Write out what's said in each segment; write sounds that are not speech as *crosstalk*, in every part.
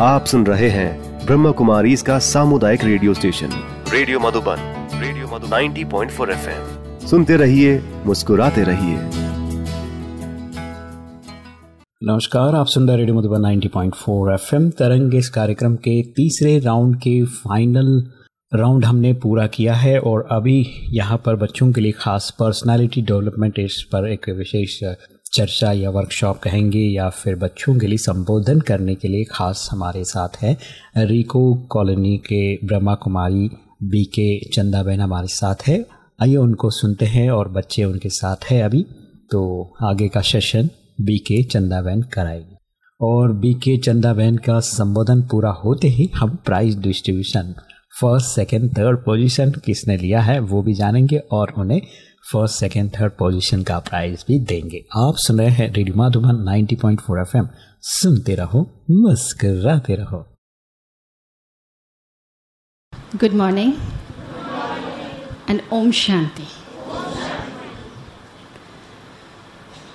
आप सुन रहे हैं ब्रह्म कुमारी इसका सामुदायिक radio station. Radio Madhuban, radio Madhu 90.4 FM. सुनते रहिए, मुस्कुराते रहिए। नमस्कार, आप सुन रहे रेडियो मधुबन 90.4 एफएम। तरंग इस कार्यक्रम के तीसरे राउंड के फाइनल राउंड हमने पूरा किया है और अभी यहाँ पर बच्चों के लिए खास पर्सनालिटी डेवलपमेंट इस पर एक विशेष चर्चा या वर्कशॉप कहेंगे या फिर बच्चों के लिए संबोधन करने के लिए खास हमारे साथ है। रिको कॉलोनी के ब्रह्मा कुमारी बी के चंदा बहन हमारे साथ है। आइए उनको सुनते हैं और बच्चे उनके साथ है अभी। तो आगे का सेशन बी के चंदा बहन कराएगी। और बी के चंदा बहन का संबोधन पूरा होते ही हम prize distribution first second third position किसने लिया है वो भी जानेंगे और उन्हें फ़र्स्ट सेकेंड थर्ड पोजीशन का प्राइज भी देंगे। आप सुन रहे हैं रेडियो माधुबन 90.4 एफएम। सुनते रहो, मुस्कराते रहो। गुड मॉर्निंग एंड ओम शांति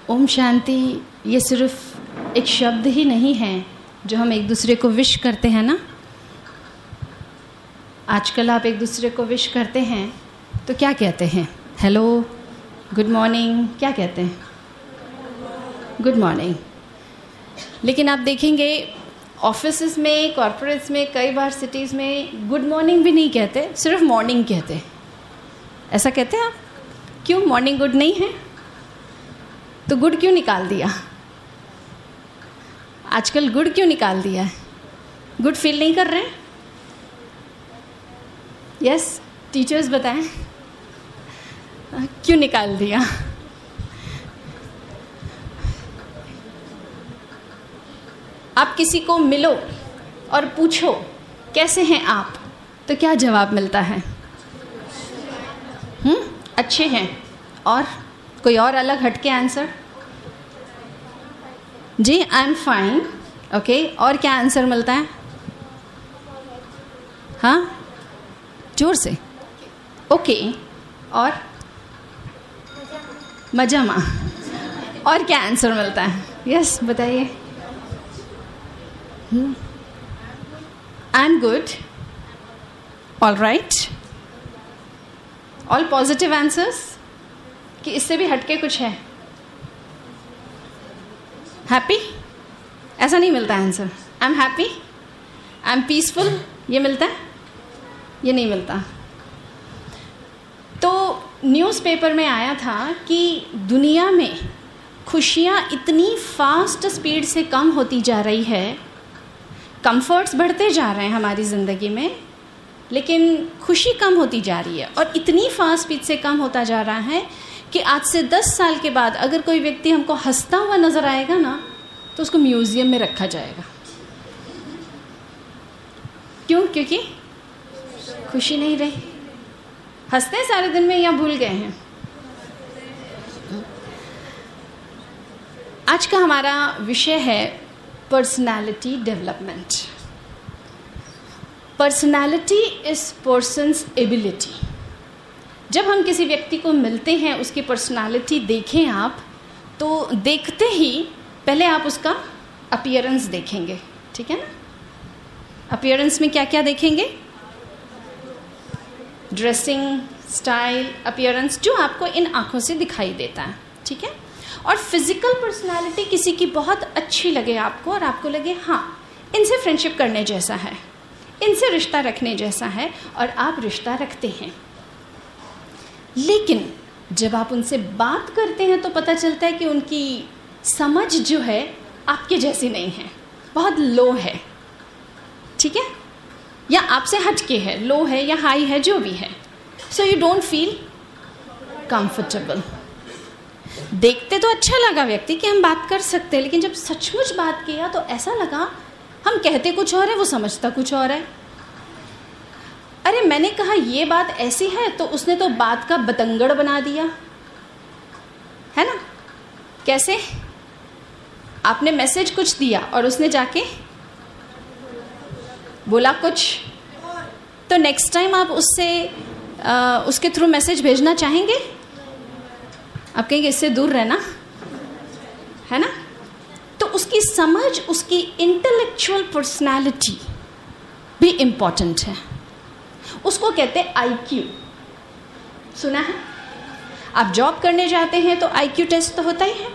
ओम शांति ये सिर्फ़ एक शब्द ही नहीं है जो हम एक दूसरे को विश करते हैं ना? आजकल आप एक दूसरे को विश करते हैं तो क्या कहते हैं? हेलो गुड मॉर्निंग क्या कहते हैं? गुड मॉर्निंग लेकिन आप देखेंगे ऑफ़िस में कॉरपोरेट्स में, कई बार सिटीज़ में गुड मॉर्निंग भी नहीं कहते, सिर्फ़ मॉर्निंग कहते ऐसा कहते हैं आप? क्यों? मॉर्निंग गुड नहीं है? तो गुड क्यों निकाल दिया? आजकल गुड क्यों निकाल दिया है? गुड फील नहीं कर रहे? हैं यस टीचर्स बताएँ। क्यों निकाल दिया? आप किसी को मिलो और पूछो, कैसे हैं आप? तो क्या जवाब मिलता है? हम्म अच्छे हैं। और कोई और अलग हटके आंसर? जी आई एम फाइन ओके और क्या आंसर मिलता है? हाँ? ज़ोर से। Okay okay. और? मजामा और क्या आंसर मिलता है? यस yes, बताइए। I am good all right all positive answers कि इससे भी हटके कुछ है। हैप्पी ऐसा नहीं मिलता answer I am happy I am peaceful ये मिलता है? ये नहीं मिलता। तो न्यूज़पेपर में आया था कि दुनिया में खुशियाँ इतनी फास्ट स्पीड से कम होती जा रही है। कंफर्ट्स बढ़ते जा रहे हैं हमारी ज़िंदगी में, लेकिन खुशी कम होती जा रही है और इतनी फास्ट स्पीड से कम होता जा रहा है कि आज से दस साल के बाद अगर कोई व्यक्ति हमको हंसता हुआ नज़र आएगा ना तो उसको म्यूज़ियम में रखा जाएगा। क्यों? क्योंकि खुशी नहीं रही। हँसते सारे दिन में या भूल गए हैं? आज का हमारा विषय है personality development personality is person's ability जब हम किसी व्यक्ति को मिलते हैं, उसकी पर्सनालिटी देखें आप तो देखते ही पहले आप उसका अपियरेंस देखेंगे, ठीक है ना? अपियरेंस में क्या क्या देखेंगे? ड्रेसिंग स्टाइल अपियरेंस जो आपको इन आँखों से दिखाई देता है, ठीक है? और फ़िज़िकल पर्सनालिटी किसी की बहुत अच्छी लगे आपको और आपको लगे हाँ इनसे फ्रेंडशिप करने जैसा है, इनसे रिश्ता रखने जैसा है और आप रिश्ता रखते हैं। लेकिन जब आप उनसे बात करते हैं तो पता चलता है कि उनकी समझ जो है आपके जैसी नहीं है, बहुत लो है, ठीक है? या आपसे हटके है, लो है या हाई है, जो भी है। So you don't feel comfortable देखते तो अच्छा लगा व्यक्ति कि हम बात कर सकते हैं, लेकिन जब सचमुच बात किया तो ऐसा लगा, हम कहते कुछ और है, वो समझता कुछ और है। अरे, मैंने कहा ये बात ऐसी है तो उसने तो बात का बतंगड़ बना दिया। है ना? कैसे? आपने मैसेज कुछ दिया और उसने जाके बोला कुछ? तो नेक्स्ट टाइम आप उससे आ, उसके थ्रू मैसेज भेजना चाहेंगे? आप कहेंगे इससे दूर रहना। है ना? तो उसकी समझ उसकी इंटेलेक्चुअल पर्सनैलिटी भी इंपॉर्टेंट है। उसको कहते हैं आईक्यू सुना है? आप जॉब करने जाते हैं तो आईक्यू टेस्ट तो होता ही है।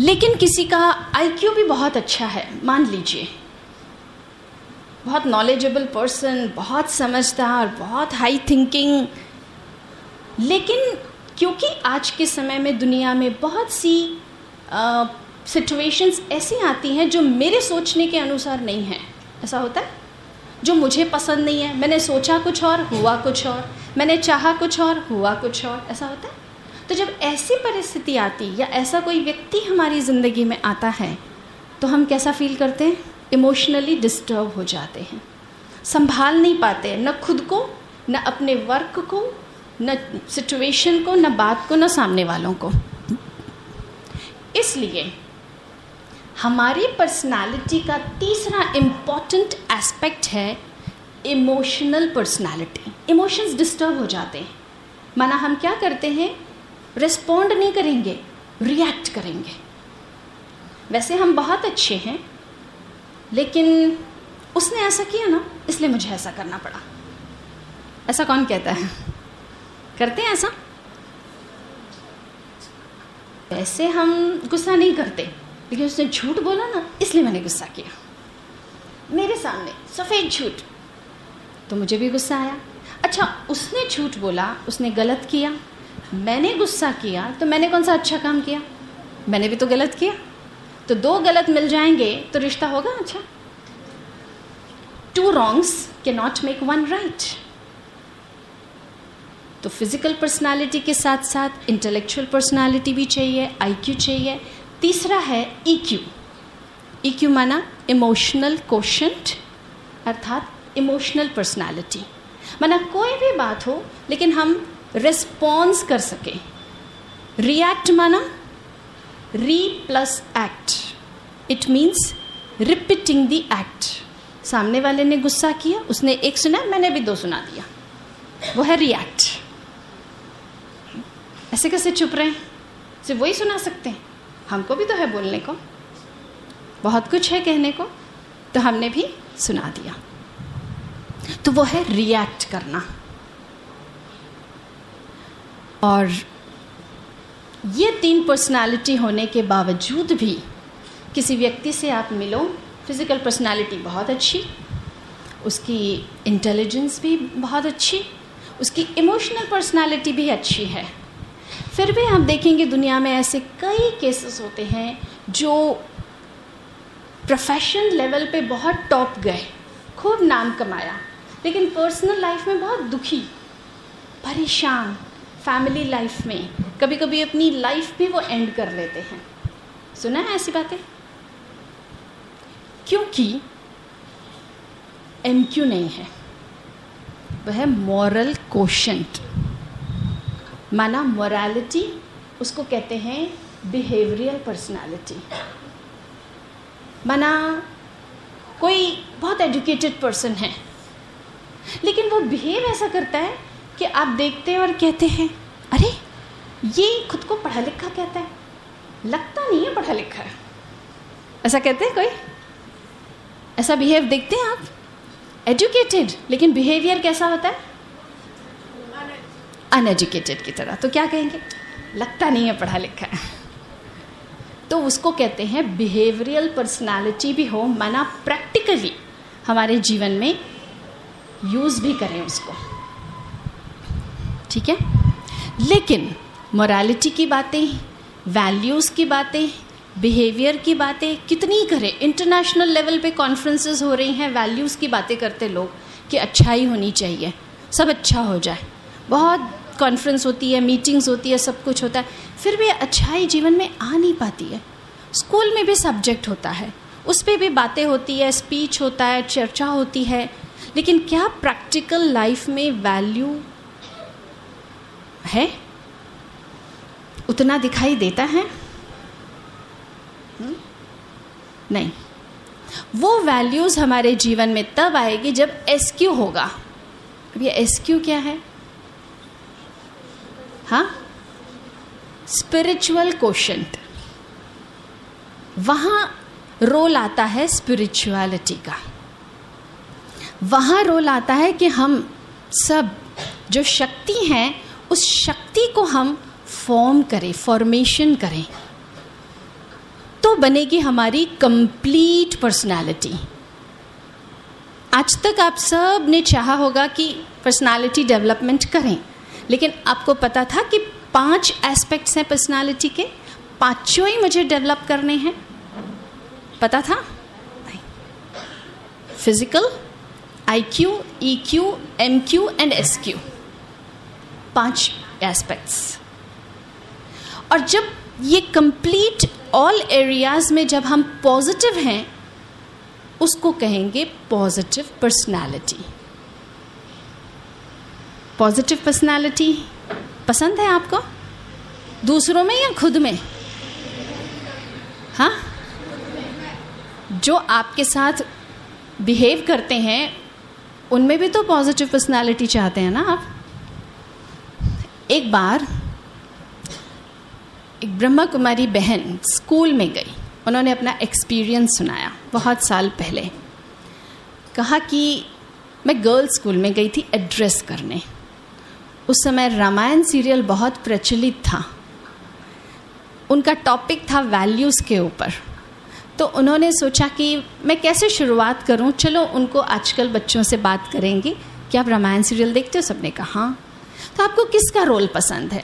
लेकिन किसी का आईक्यू भी बहुत अच्छा है, मान लीजिए। बहुत नॉलेजेबल पर्सन बहुत समझदार, बहुत हाई थिंकिंग लेकिन क्योंकि आज के समय में दुनिया में बहुत सी सिचुएशंस ऐसी आती हैं जो मेरे सोचने के अनुसार नहीं है। ऐसा होता है? जो मुझे पसंद नहीं है, मैंने सोचा कुछ और, हुआ कुछ और। मैंने चाहा कुछ और, हुआ कुछ और। ऐसा होता है? तो जब ऐसी परिस्थिति आती या ऐसा कोई व्यक्ति हमारी ज़िंदगी में आता है तो हम कैसा फील करते हैं? इमोशनली डिस्टर्ब हो जाते हैं। संभाल नहीं पाते, न खुद को, न अपने वर्क को, न सिचुएशन को, न बात को, न सामने वालों को। इसलिए हमारी पर्सनालिटी का तीसरा इंपॉर्टेंट एस्पेक्ट है इमोशनल पर्सनालिटी इमोशंस डिस्टर्ब हो जाते हैं। माना हम क्या करते हैं? रिस्पॉन्ड नहीं करेंगे रिएक्ट करेंगे। वैसे हम बहुत अच्छे हैं, लेकिन उसने ऐसा किया ना, इसलिए मुझे ऐसा करना पड़ा। ऐसा कौन कहता है? करते हैं ऐसा? वैसे हम गुस्सा नहीं करते, लेकिन उसने झूठ बोला ना, इसलिए मैंने गुस्सा किया। मेरे सामने सफ़ेद झूठ। तो मुझे भी गुस्सा आया। अच्छा उसने झूठ बोला, उसने गलत किया। मैंने गुस्सा किया तो मैंने कौन सा अच्छा काम किया? मैंने भी तो गलत किया। तो दो गलत मिल जाएँगे तो रिश्ता होगा अच्छा। Two wrongs can not make one right तो फ़िज़िकल पर्सनालिटी के साथ साथ इंटेलेक्चुअल पर्सनालिटी भी चाहिए आईक्यू चाहिए। तीसरा है ईक्यू e ईक्यू e माना इमोशनल क्वेश्चंट अर्थात इमोशनल पर्सनालिटी माना कोई भी बात हो, लेकिन हम रिस्पॉन्स कर सके। रिएक्ट माना re plus act it means repeating the act सामने वाले ने गुस्सा किया, उसने एक सुना, मैंने भी दो सुना दिया। वो है रिएक्ट ऐसे कैसे चुप रहे? हैं सिर्फ़ वही सुना सकते हैं। हमको भी तो है बोलने को। बहुत कुछ है कहने को तो हमने भी सुना दिया। तो वो है रिएक्ट करना। और ये तीन पर्सनालिटी होने के बावजूद भी किसी व्यक्ति से आप मिलो फ़िज़िकल पर्सनालिटी बहुत अच्छी, उसकी इंटेलिजेंस भी बहुत अच्छी, उसकी इमोशनल पर्सनालिटी भी अच्छी है। फिर भी आप देखेंगे दुनिया में ऐसे कई केसेस होते हैं जो प्रोफेशन लेवल पे बहुत टॉप गए, खूब नाम कमाया, लेकिन पर्सनल लाइफ में बहुत दुखी, परेशान फैमिली लाइफ में कभी कभी अपनी लाइफ भी वो एंड कर लेते हैं। सुना है ऐसी बातें? क्योंकि एम क्यू नहीं है। वह मॉरल कोशंट माना मोरालिटी उसको कहते हैं बिहेवियरल पर्सनालिटी माना कोई बहुत एजुकेटेड पर्सन है, लेकिन वो बिहेव ऐसा करता है कि आप देखते हैं और कहते हैं, अरे, ये खुद को पढ़ा लिखा कहता है। लगता नहीं है पढ़ा लिखा है। ऐसा कहते हैं कोई? ऐसा बिहेव देखते हैं आप? एजुकेटेड लेकिन बिहेवियर कैसा होता है? अनएजुकेटेड की तरह। तो क्या कहेंगे? लगता नहीं है पढ़ा लिखा है। तो उसको कहते हैं बिहेवियरल पर्सनालिटी भी हो, माना प्रैक्टिकली हमारे जीवन में यूज़ भी करें उसको। ठीक है? लेकिन मोरालिटी की बातें वैल्यूज़ की बातें बिहेवियर की बातें कितनी करें इंटरनेशनल लेवल पे कॉन्फ्रेंसेस हो रही हैं वैल्यूज़ की बातें करते लोग कि अच्छाई होनी चाहिए, सब अच्छा हो जाए। बहुत कॉन्फ्रेंस होती है मीटिंग्स होती है, सब कुछ होता है, फिर भी अच्छाई जीवन में आ नहीं पाती है। स्कूल में भी सब्जेक्ट होता है, उस पर भी बातें होती है स्पीच होता है, चर्चा होती है, लेकिन क्या प्रैक्टिकल लाइफ में वैल्यू है? उतना दिखाई देता है? हुँ? नहीं। वो वैल्यूज़ हमारे जीवन में तब आएगी जब एस क्यू होगा। अब ये एस क्यू क्या है? हाँ? स्पिरिचुअल क्वेश्चन वहाँ रोल आता है स्पिरिचुअलिटी का। वहाँ रोल आता है कि हम सब जो शक्ति हैं उस शक्ति को हम फॉर्म करें फॉर्मेशन करें तो बनेगी हमारी कंप्लीट पर्सनालिटी आज तक आप सबने चाहा होगा कि पर्सनालिटी डेवलपमेंट करें, लेकिन आपको पता था कि पाँच एस्पेक्ट्स हैं पर्सनालिटी के, पाँचों ही मुझे डेवलप करने हैं। पता था? Physical I Q E Q M Q and S Q पाँच एस्पेक्ट्स और जब ये कंप्लीट ऑल एरियाज़ में जब हम पॉजिटिव हैं, उसको कहेंगे पॉजिटिव पर्सनालिटी पॉजिटिव पर्सनालिटी पसंद है आपको? दूसरों में या खुद में? हाँ? जो आपके साथ बिहेव करते हैं, उनमें भी तो पॉजिटिव पर्सनालिटी चाहते हैं ना आप? एक बार एक ब्रह्मा कुमारी बहन स्कूल में गई। उन्होंने अपना एक्सपीरियंस सुनाया बहुत साल पहले। कहा कि मैं गर्ल्स स्कूल में गई थी एड्रेस करने। उस समय रामायण सीरियल बहुत प्रचलित था। उनका टॉपिक था वैल्यूज़ के ऊपर। तो उन्होंने सोचा कि मैं कैसे शुरुआत करूँ? चलो उनको आजकल बच्चों से बात करेंगे कि आप रामायण सीरियल देखते हो? सबने कहा हाँ। तो आपको किसका रोल पसंद है?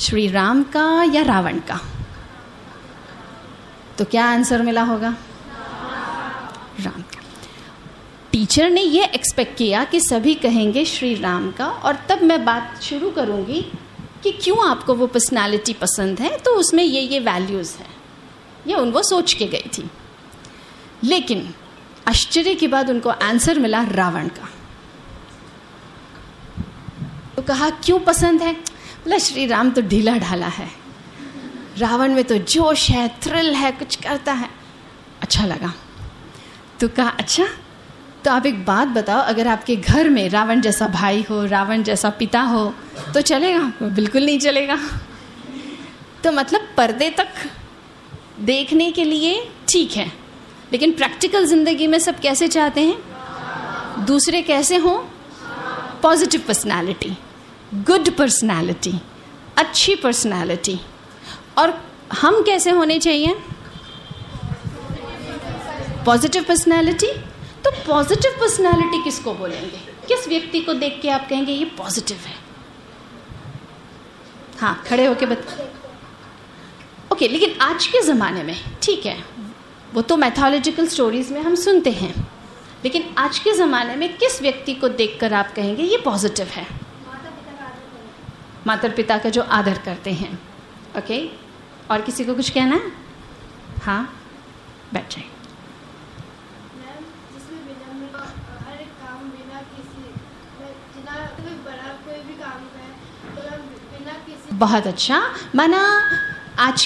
श्री राम का या रावण का? तो क्या आंसर मिला होगा? राम का। टीचर ने ये एक्सपेक्ट किया कि सभी कहेंगे श्री राम का, और तब मैं बात शुरू करूँगी कि क्यों आपको वो पर्सनालिटी पसंद है तो उसमें ये ये वैल्यूज़ हैं। ये उन वो सोच के गई थी। लेकिन आश्चर्य के बाद उनको आंसर मिला रावण का। तो कहा, क्यों पसंद है? बोला, श्री राम तो ढीला ढाला है। रावण में तो जोश है थ्रिल है, कुछ करता है। अच्छा लगा। तो कहा अच्छा तो आप एक बात बताओ, अगर आपके घर में रावण जैसा भाई हो, रावण जैसा पिता हो तो चलेगा? बिल्कुल नहीं चलेगा। तो मतलब पर्दे तक देखने के लिए ठीक है, लेकिन प्रैक्टिकल ज़िंदगी में सब कैसे चाहते हैं? दूसरे कैसे हों? Positive personality. गुड पर्सनालिटी अच्छी पर्सनालिटी और हम कैसे होने चाहिए? पॉजिटिव पर्सनालिटी तो पॉजिटिव पर्सनालिटी किसको बोलेंगे? किस व्यक्ति को देख के आप कहेंगे, ये पॉजिटिव है हाँ खड़े होके बता, ओके, लेकिन आज के ज़माने में, ठीक है, वो तो मैथोलॉजिकल स्टोरीज में हम सुनते हैं, लेकिन आज के ज़माने में किस व्यक्ति को देखकर आप कहेंगे, ये पॉजिटिव है माता पिता का जो आदर करते हैं। ओके और किसी को कुछ कहना है? हाँ? बैठ जाए बहुत अच्छा। माना आज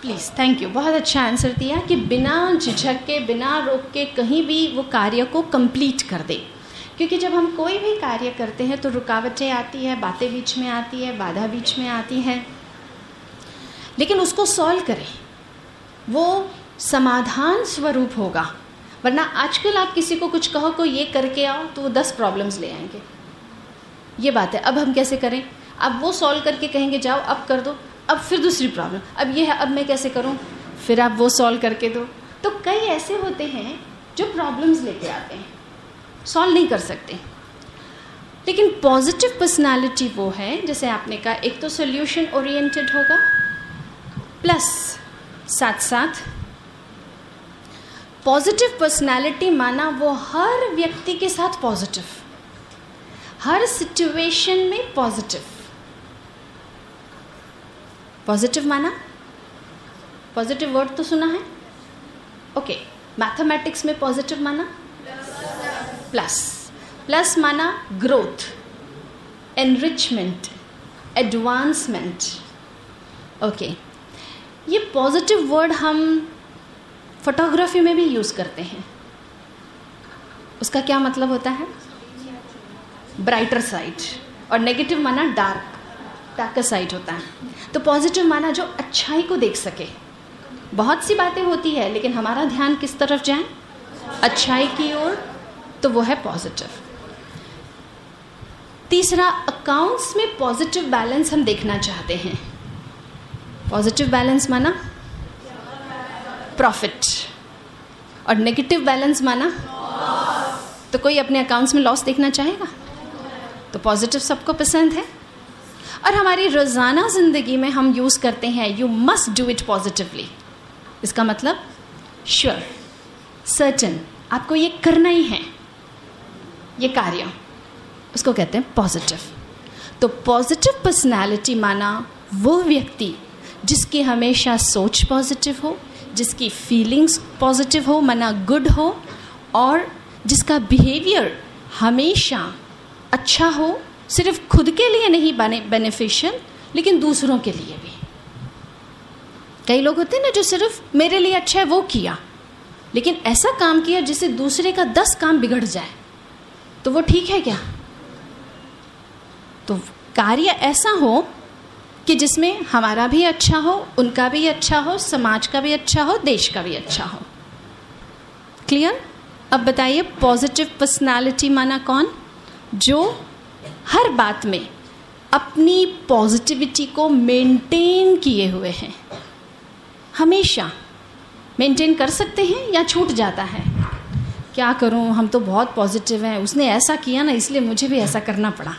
प्लीज़ थैंक यू बहुत अच्छा आंसर दिया कि बिना झिझक के बिना रोक के कहीं भी वो कार्य को कंप्लीट कर दे। क्योंकि जब हम कोई भी कार्य करते हैं तो रुकावटें आती है, बातें बीच में आती है, बाधा बीच में आती है। लेकिन उसको सॉल्व करें। वो समाधान स्वरूप होगा। वरना आजकल आप किसी को कुछ कहो को ये करके आओ तो वो दस प्रॉब्लम्स ले आएँगे। ये बात है, अब हम कैसे करें? अब वो सॉल्व करके कहेंगे, जाओ, अब कर दो, अब फिर दूसरी प्रॉब्लम अब ये है, अब मैं कैसे करूँ? फिर आप वो सॉल्व करके दो। तो कई ऐसे होते हैं, जो प्रॉब्लम्स लेके आते हैं। सॉल्व नहीं कर सकते। लेकिन पॉजिटिव पर्सनालिटी वो है, जैसे आपने कहा, एक तो सोल्यूशन ओरिएंटेड होगा प्लस साथ साथ पॉजिटिव पर्सनालिटी माना वो हर व्यक्ति के साथ पॉजिटिव हर सिचुएशन में पॉजिटिव पॉजिटिव माना? पॉजिटिव वर्ड तो सुना है? Okay okay. मैथमेटिक्स में पॉजिटिव माना? प्लस प्लस माना ग्रोथ एनरिचमेंट एडवांसमेंट ओके ये पॉजिटिव वर्ड हम फोटोग्राफी में भी यूज़ करते हैं. उसका क्या मतलब होता है? ब्राइटर साइड और नेगेटिव माना डार्क डार्कर साइड होता है. तो पॉजिटिव माना जो अच्छाई को देख सके. बहुत सी बातें होती है, लेकिन हमारा ध्यान किस तरफ़ जाए? अच्छाई की ओर तो वो है पॉजिटिव तीसरा अकाउंट्स में पॉजिटिव बैलेंस हम देखना चाहते हैं. पॉजिटिव बैलेंस माना प्रॉफिट और नेगेटिव बैलेंस माना तो कोई अपने अकाउंट्स में लॉस देखना चाहेगा? तो पॉजिटिव सबको पसंद है. और हमारी रोज़ाना ज़िंदगी में हम यूज़ करते हैं you must do it positively इसका मतलब श्योर sure, सर्टन आपको ये करना ही है. ये कार्य। उसको कहते हैं पॉजिटिव तो पॉजिटिव पर्सनैलिटी माना वो व्यक्ति जिसकी हमेशा सोच पॉजिटिव हो, जिसकी फीलिंग्स पॉजिटिव हो, माना गुड हो, और जिसका बिहेवियर हमेशा अच्छा हो, सिर्फ़ खुद के लिए नहीं, बने बेनिफिशियल लेकिन दूसरों के लिए भी। कई लोग होते हैं ना जो सिर्फ़ मेरे लिए अच्छा है, वो किया, लेकिन ऐसा काम किया जिससे दूसरे का दस काम बिगड़ जाए। तो वो ठीक है क्या? तो कार्य ऐसा हो कि जिसमें हमारा भी अच्छा हो, उनका भी अच्छा हो, समाज का भी अच्छा हो, देश का भी अच्छा हो। क्लियर अब बताइए पॉजिटिव पर्सनालिटी माना कौन? जो हर बात में अपनी पॉजिटिविटी को मेंटेन किए हुए हैं। हमेशा मेंटेन कर सकते हैं या छूट जाता है? क्या करूँ? हम तो बहुत पॉजिटिव हैं। उसने ऐसा किया ना, इसलिए मुझे भी ऐसा करना पड़ा।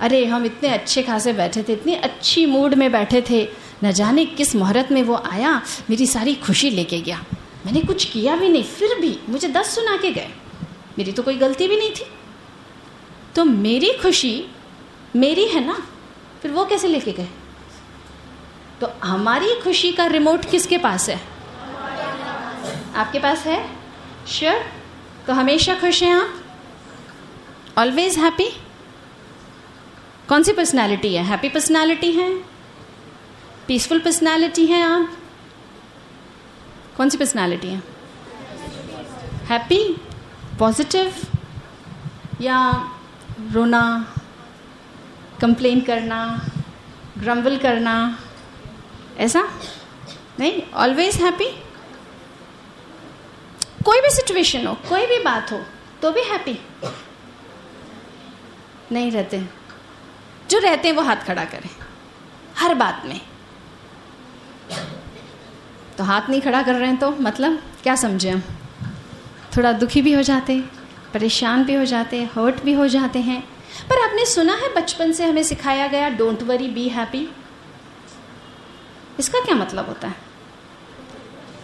अरे, हम इतने अच्छे खासे बैठे थे, इतनी अच्छी मूड में बैठे थे। न जाने किस मुहूर्त में वो आया, मेरी सारी खुशी लेके गया। मैंने कुछ किया भी नहीं, फिर भी मुझे दस सुना के गए। मेरी तो कोई गलती भी नहीं थी। तो मेरी खुशी मेरी है ना, फिर वो कैसे लेके गए? तो हमारी खुशी का रिमोट किसके पास है? आपके पास है? Sure sure? तो हमेशा खुश हैं आप? ऑलवेज हैप्पी कौन सी पर्सनालिटी है? हैप्पी पर्सनालिटी है? पीसफुल पर्सनालिटी है आप? कौन सी पर्सनालिटी है? हैप्पी पॉजिटिव या रोना? कंप्लेन करना? ग्रम्बल करना? ऐसा? नहीं? ऑलवेज हैप्पी कोई भी सिचुएशन हो, कोई भी बात हो तो भी हैप्पी नहीं रहते हैं। जो रहते हैं, वो हाथ खड़ा करें। हर बात में। तो हाथ नहीं खड़ा कर रहे हैं तो मतलब क्या समझे हम? थोड़ा दुखी भी हो जाते परेशान भी हो जाते हर्ट भी हो जाते हैं। पर आपने सुना है, बचपन से हमें सिखाया गया डोंट वरी बी हैप्पी इसका क्या मतलब होता है?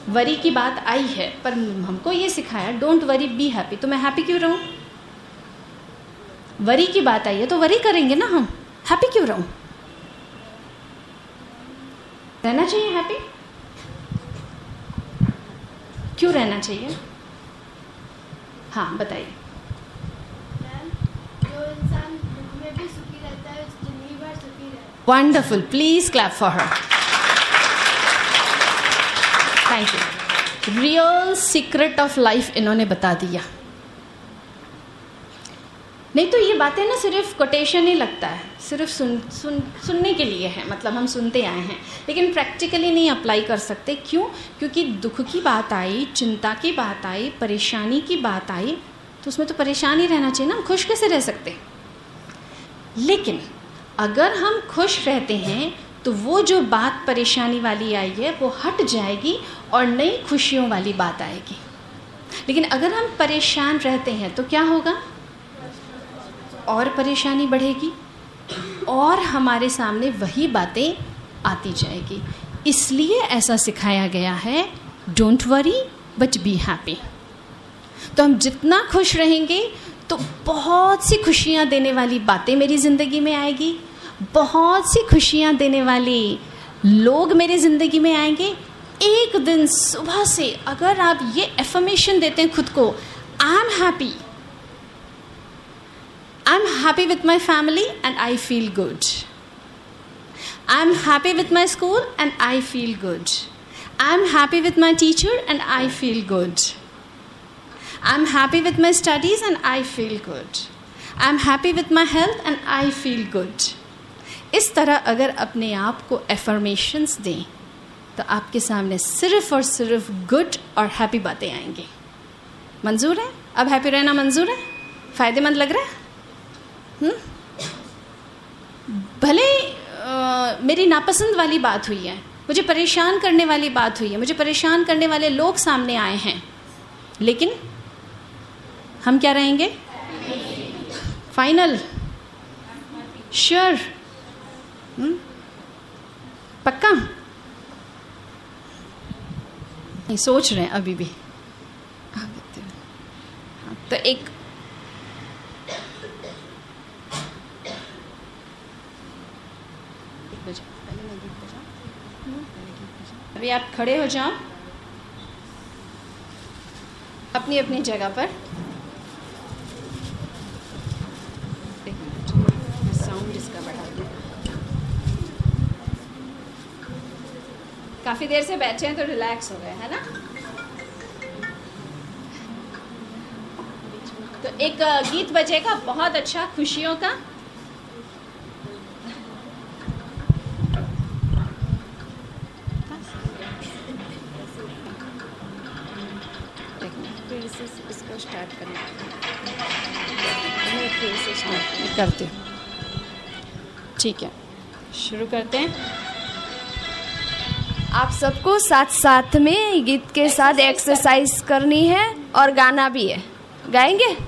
वरी की बात आई है पर हमको ये सिखाया डोंट वरी बी हैप्पी तो मैं हैप्पी क्यों रहूँ? वरी की बात आई है तो वरी करेंगे ना हम। हैप्पी क्यों रहूँ? रहना चाहिए हैप्पी क्यों रहना चाहिए? हाँ बताइए। Wonderful please clap for her thank you real secret of life इन्होंने बता दिया। नहीं तो ये बातें ना सिर्फ़ कोटेशन ही लगता है। सिर्फ़ सुन सुन, सुनने के लिए है। मतलब हम सुनते आए हैं। लेकिन प्रैक्टिकली नहीं अप्लाई कर सकते। क्यों? क्योंकि दुख की बात आई, चिंता की बात आई, परेशानी की बात आई तो उसमें तो परेशान ही रहना चाहिए ना। हम खुश कैसे रह सकते? लेकिन अगर हम खुश रहते हैं तो वो जो बात परेशानी वाली आई है, वो हट जाएगी और नई खुशियों वाली बात आएगी। लेकिन अगर हम परेशान रहते हैं तो क्या होगा? और परेशानी बढ़ेगी और हमारे सामने वही बातें आती जाएगी। इसलिए ऐसा सिखाया गया है don't worry but be happy तो हम जितना खुश रहेंगे तो बहुत सी खुशियाँ देने वाली बातें मेरी ज़िंदगी में आएगी। बहुत सी खुशियाँ देने वाले लोग मेरे ज़िंदगी में आएँगे। एक दिन सुबह से अगर आप ये एफर्मेशन देते हैं खुद को I am happy I am happy with my family and I feel good I am happy with my school and I feel good I am happy with my teacher and I feel good I am happy with my studies and I feel good I am happy with my health and I feel good इस तरह अगर अपने आप को affirmations दें तो आपके सामने सिर्फ़ और सिर्फ़ गुड और हैप्पी बातें आएँगी। मंजूर है? अब हैप्पी रहना मंजूर है? फ़ायदेमंद लग रहा है? हुँ? हम्म? भले आ, मेरी नापसंद वाली बात हुई है मुझे परेशान करने वाली बात हुई है मुझे परेशान करने वाले लोग सामने आए हैं लेकिन हम क्या रहेंगे? Final sure hmm? पक्का? नहीं सोच रहे हैं अभी भी। हाँ, तो एक अभी आप खड़े हो जाओ। अपनी अपनी जगह पर। काफ़ी देर से बैठे हैं तो रिलैक्स हो गए है ना? तो एक गीत बजेगा बहुत अच्छा खुशियों का। इसको स्टार्ट करना फिर से स्टार्ट करते ठीक है। शुरू करते हैं। आप सबको साथ साथ में गीत के साथ एक्सरसाइज करनी है और गाना भी है। गाएँगे?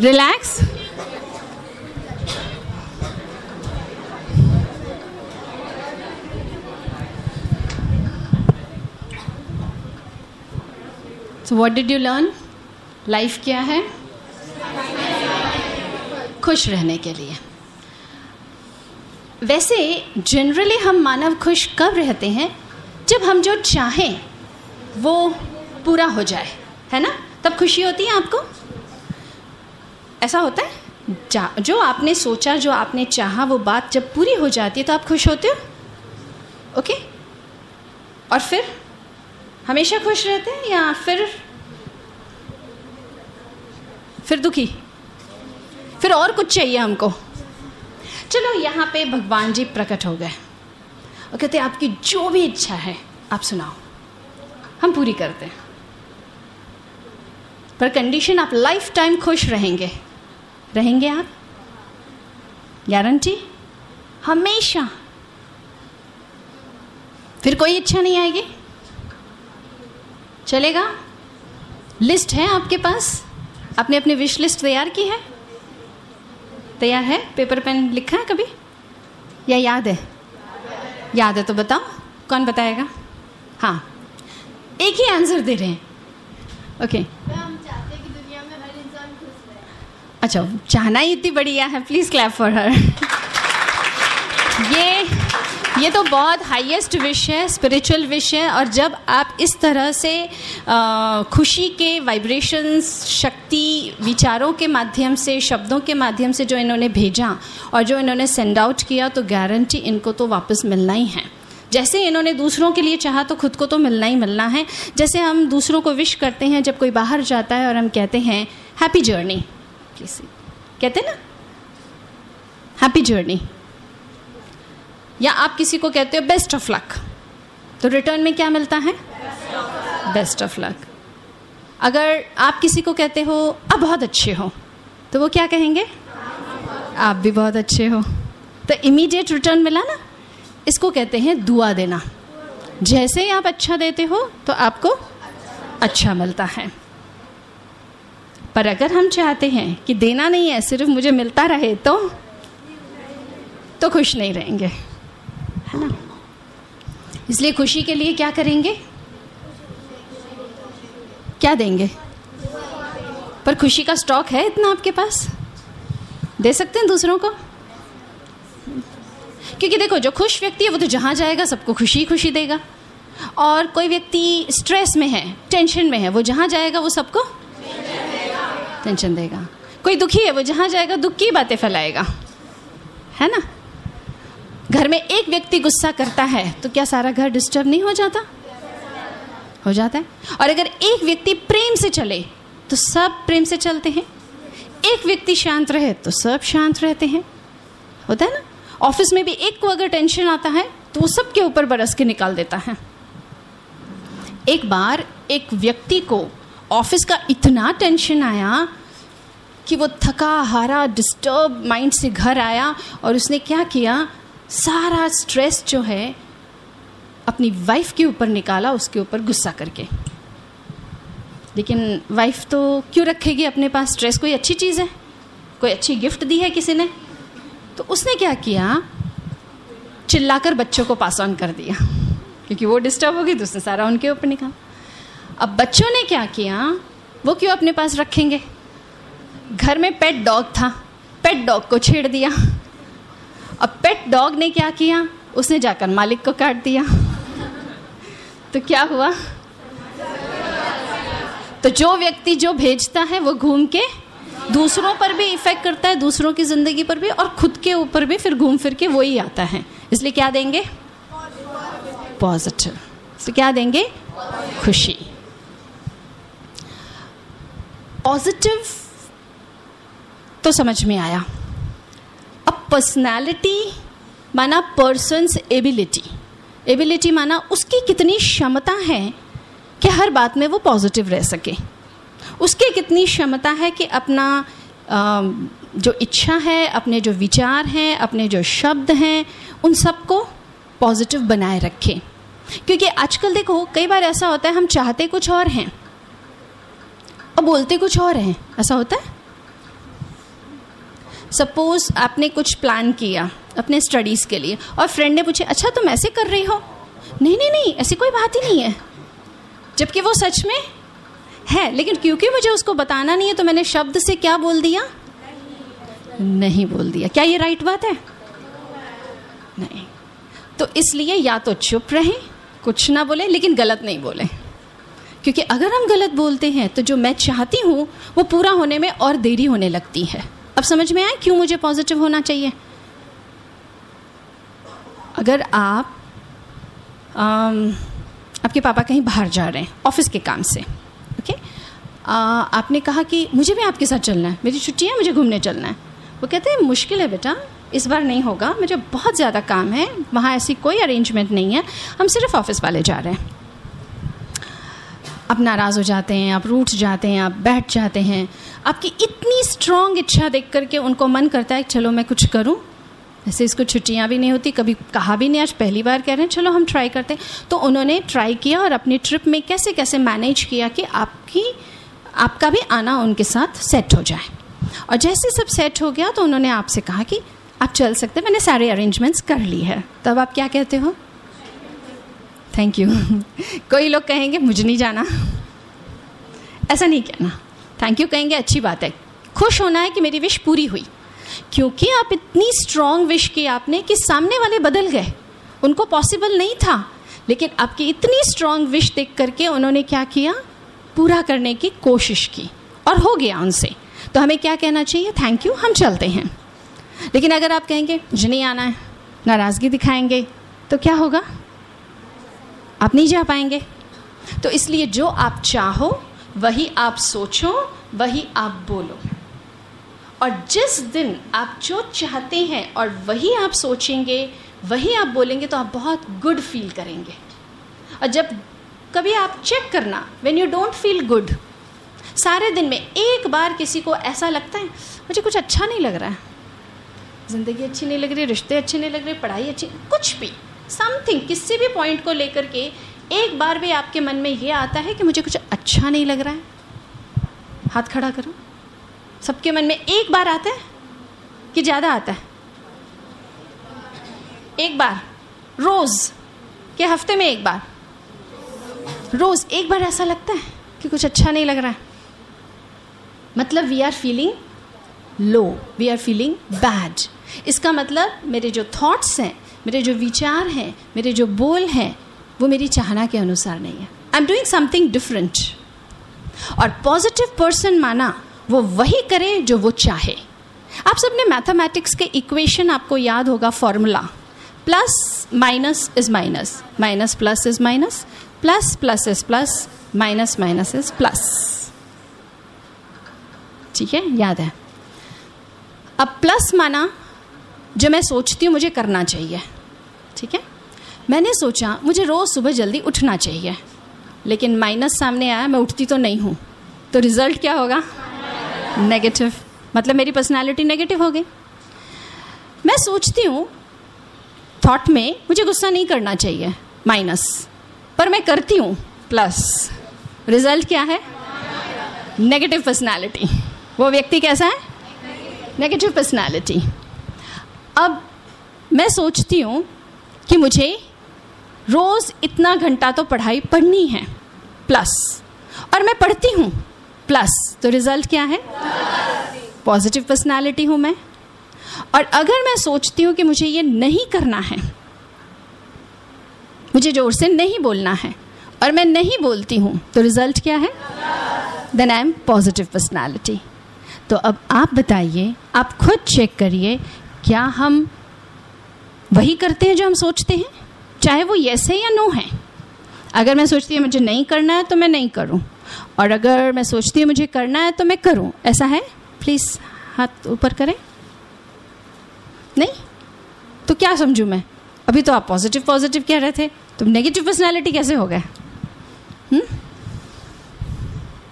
relax. So what did you learn? Life क्या है? खुश रहने के लिए। वैसे जनरली हम मानव खुश कब रहते हैं? जब हम जो चाहें, वो पूरा हो जाए। है ना? तब खुशी होती है आपको? ऐसा होता है? जो आपने सोचा, जो आपने चाहा, वो बात जब पूरी हो जाती है तो आप खुश होते हो? ओके और फिर? हमेशा खुश रहते हैं या फिर? फिर दुखी? फिर और कुछ चाहिए हमको? चलो, यहाँ पे भगवान जी प्रकट हो गए। और कहते आपकी जो भी इच्छा है, आप सुनाओ। हम पूरी करते हैं। पर कंडीशन आप लाइफ टाइम खुश रहेंगे। रहेंगे आप? गारंटी हमेशा। फिर कोई इच्छा नहीं आएगी? चलेगा? लिस्ट है आपके पास? आपने अपनी विश लिस्ट तैयार की है? तैयार है? पेपर पेन लिखा है कभी? या याद है? याद है तो बताओ। कौन बताएगा? हाँ। एक ही आंसर दे रहे हैं। ओके अच्छा चाहना ही इतनी बढ़िया है प्लीज़ क्लैप फॉर हर ये ये तो बहुत हाईएस्ट विश है स्पिरिचुअल विश है और जब आप इस तरह से आ, खुशी के वाइब्रेशंस शक्ति विचारों के माध्यम से शब्दों के माध्यम से जो इन्होंने भेजा और जो इन्होंने सेंड आउट किया तो गारंटी इनको तो वापस मिलना ही है। जैसे इन्होंने दूसरों के लिए चाहा तो खुद को तो मिलना ही मिलना है। जैसे हम दूसरों को विश करते हैं जब कोई बाहर जाता है और हम कहते हैं हैप्पी जर्नी कहते ना? हैप्पी जर्नी या आप किसी को कहते हो बेस्ट ऑफ़ लक तो रिटर्न में क्या मिलता है? बेस्ट ऑफ़ लक अगर आप किसी को कहते हो, आप बहुत अच्छे हो तो वो क्या कहेंगे? आप भी बहुत अच्छे हो. तो इमीडिएट रिटर्न मिला ना? इसको कहते हैं दुआ देना। जैसे ही आप अच्छा देते हो तो आपको अच्छा मिलता है। पर अगर हम चाहते हैं कि देना नहीं है, सिर्फ़ मुझे मिलता रहे तो तो खुश नहीं रहेंगे। है ना? इसलिए खुशी के लिए क्या करेंगे? क्या देंगे? पर खुशी का स्टॉक है इतना आपके पास? दे सकते हैं दूसरों को? क्योंकि देखो, जो खुश व्यक्ति है, वो तो जहाँ जाएगा, सबको खुशी खुशी देगा। और कोई व्यक्ति स्ट्रेस में है टेंशन में है, वो जहाँ जाएगा, वो सबको टेंशन देगा। कोई दुखी है, वो जहाँ जाएगा, दुख की बातें फैलाएगा। है ना? घर में एक व्यक्ति गुस्सा करता है तो क्या सारा घर डिस्टर्ब नहीं हो जाता? हो जाता है? और अगर एक व्यक्ति प्रेम से चले तो सब प्रेम से चलते हैं। एक व्यक्ति शांत रहे तो सब शांत रहते हैं। होता है ना? ऑफ़िस में भी एक को अगर टेंशन आता है तो वो सबके ऊपर बरस के निकाल देता है। एक बार एक व्यक्ति को ऑफ़िस का इतना टेंशन आया कि वो थका, हारा डिस्टर्ब माइंड से घर आया और उसने क्या किया? सारा स्ट्रेस जो है, अपनी वाइफ के ऊपर निकाला, उसके ऊपर गुस्सा करके। लेकिन वाइफ तो क्यों रखेगी अपने पास? स्ट्रेस कोई अच्छी चीज़ है? कोई अच्छी गिफ्ट दी है किसी ने? तो उसने क्या किया? चिल्लाकर बच्चों को पास ऑन कर दिया। क्योंकि वो डिस्टर्ब हो गई तो उसने सारा उनके ऊपर निकाला। अब बच्चों ने क्या किया? वो क्यों अपने पास रखेंगे? घर में पेट डॉग था। पेट डॉग को छेड़ दिया। अब पेट डॉग ने क्या किया? उसने जाकर मालिक को काट दिया। तो क्या हुआ? तो जो व्यक्ति जो भेजता है, वो घूम के दूसरों पर भी इफ़ेक्ट करता है, दूसरों की ज़िंदगी पर भी और खुद के ऊपर भी फिर घूम फिर के वही आता है। इसलिए क्या देंगे? पॉजिटिव तो क्या देंगे? खुशी। पॉजिटिव तो समझ में आया। अब पर्सनैलिटी माना पर्सनस एबिलिटी एबिलिटी माना उसकी कितनी क्षमता है कि हर बात में वो पॉजिटिव रह सके। उसकी कितनी क्षमता है कि अपना जो इच्छा है, अपने जो विचार हैं, अपने जो शब्द हैं, उन सबको पॉजिटिव बनाए रखें। क्योंकि आजकल देखो, कई बार ऐसा होता है, हम चाहते कुछ और हैं। और बोलते कुछ और हैं। ऐसा होता है? सपोज़ आपने कुछ प्लान किया अपने स्टडीज़ के लिए और फ्रेंड ने पूछे अच्छा तुम ऐसे कर रही हो? नहीं नहीं नहीं, ऐसी कोई बात ही नहीं है। जबकि वो सच में है, लेकिन क्योंकि मुझे उसको बताना नहीं है तो मैंने शब्द से क्या बोल दिया? नहीं बोल दिया। क्या ये राइट बात है? नहीं। तो इसलिए या तो चुप रहें, कुछ ना बोले, लेकिन गलत नहीं बोले। क्योंकि अगर हम गलत बोलते हैं तो जो मैं चाहती हूँ वो पूरा होने में और देरी होने लगती है। अब समझ में आए क्यों मुझे पॉजिटिव होना चाहिए? अगर आप आम, आपके पापा कहीं बाहर जा रहे हैं ऑफ़िस के काम से ओके आ, आपने कहा कि मुझे भी आपके साथ चलना है मेरी छुट्टी है मुझे घूमने चलना है। वो कहते हैं मुश्किल है बेटा इस बार नहीं होगा मुझे बहुत ज़्यादा काम है वहाँ ऐसी कोई अरेंजमेंट नहीं है हम सिर्फ़ ऑफ़िस वाले जा रहे हैं। आप नाराज़ हो जाते हैं, आप रूठ जाते हैं, आप बैठ जाते हैं। आपकी इतनी स्ट्रांग इच्छा देख करके उनको मन करता है चलो मैं कुछ करूँ। ऐसे इसको छुट्टियाँ भी नहीं होती, कभी कहा भी नहीं, आज पहली बार कह रहे हैं, चलो हम ट्राई करते हैं। तो उन्होंने ट्राई किया और अपनी ट्रिप में कैसे कैसे मैनेज किया कि आपकी, आपका भी आना उनके साथ सेट हो जाए। और जैसे सब सेट हो गया तो उन्होंने आपसे कहा कि आप चल सकते मैंने सारे अरेंजमेंट्स कर ली है। तब आप क्या कहते हो? थैंक यू कोई लोग कहेंगे, मुझे नहीं जाना। ऐसा नहीं कहना। थैंक यू कहेंगे, अच्छी बात है। खुश होना है कि मेरी विश पूरी हुई। क्योंकि आप इतनी स्ट्रांग विश की आपने कि सामने वाले बदल गए। उनको पॉसिबल नहीं था। लेकिन आपकी इतनी स्ट्रांग विश देख करके उन्होंने क्या किया? पूरा करने की कोशिश की। और हो गया उनसे। तो हमें क्या कहना चाहिए? थैंक यू हम चलते हैं। लेकिन अगर आप कहेंगे, मुझे नहीं आना है। नाराज़गी दिखाएँगे। तो क्या होगा? आप नहीं जा पाएँगे। तो इसलिए जो आप चाहो, वही आप सोचो, वही आप बोलो। और जिस दिन आप जो चाहते हैं और वही आप सोचेंगे, वही आप बोलेंगे तो आप बहुत गुड फील करेंगे। और जब कभी आप चेक करना when you don't feel good सारे दिन में एक बार किसी को ऐसा लगता है, मुझे कुछ अच्छा नहीं लग रहा है। ज़िंदगी अच्छी नहीं लग रही, रिश्ते अच्छे नहीं लग रहे, पढ़ाई अच्छी, कुछ भी। समथिंग किसी भी पॉइंट को लेकर के एक बार भी आपके मन में ये आता है कि मुझे कुछ अच्छा नहीं लग रहा है। हाथ खड़ा करो। सबके मन में एक बार आता है कि ज़्यादा आता है। एक बार। रोज़। के हफ़्ते में एक बार? रोज़ एक बार ऐसा लगता है कि कुछ अच्छा नहीं लग रहा है। मतलब we are feeling low we are feeling bad इसका मतलब मेरे जो थॉट्स हैं मेरे जो विचार हैं, मेरे जो बोल हैं, वो मेरी चाहना के अनुसार नहीं है। I am doing something different और पॉजिटिव पर्सन माना, वो वही करे जो वो चाहे। आप सबने मैथमेटिक्स के इक्वेशन आपको याद होगा formula plus minus is minus minus plus is minus plus plus is plus minus minus is plus ठीक है? याद है। अब प्लस माना जो मैं सोचती हूँ मुझे करना चाहिए। ठीक है? मैंने सोचा, मुझे रोज़ सुबह जल्दी उठना चाहिए। लेकिन माइनस सामने आया, मैं उठती तो नहीं हूँ। तो रिज़ल्ट क्या होगा? नेगेटिव मतलब मेरी पर्सनालिटी नेगेटिव हो गई। मैं सोचती हूँ थॉट में मुझे गुस्सा नहीं करना चाहिए माइनस पर मैं करती हूँ प्लस रिज़ल्ट क्या है? नेगेटिव पर्सनालिटी वो व्यक्ति कैसा है? नेगेटिव पर्सनालिटी अब मैं सोचती हूँ कि मुझे रोज़ इतना घंटा तो पढ़ाई पढ़नी है प्लस और मैं पढ़ती हूँ प्लस तो रिज़ल्ट क्या है? पॉजिटिव पर्सनालिटी हूँ मैं। और अगर मैं सोचती हूँ कि मुझे ये नहीं करना है, मुझे ज़ोर से नहीं बोलना है, और मैं नहीं बोलती हूँ तो रिज़ल्ट क्या है? Then I am positive personality तो अब आप बताइए, आप खुद चेक करिए क्या हम वही करते हैं जो हम सोचते हैं? चाहे वो येस है या नो है। अगर मैं सोचती हूँ मुझे नहीं करना है तो मैं नहीं करूँ। और अगर मैं सोचती हूँ मुझे करना है तो मैं करूँ। ऐसा है? प्लीज़ हाथ ऊपर करें। नहीं? तो क्या समझूँ मैं? अभी तो आप पॉजिटिव पॉजिटिव कह रहे थे। तो नेगेटिव पर्सनैलिटी कैसे हो गए?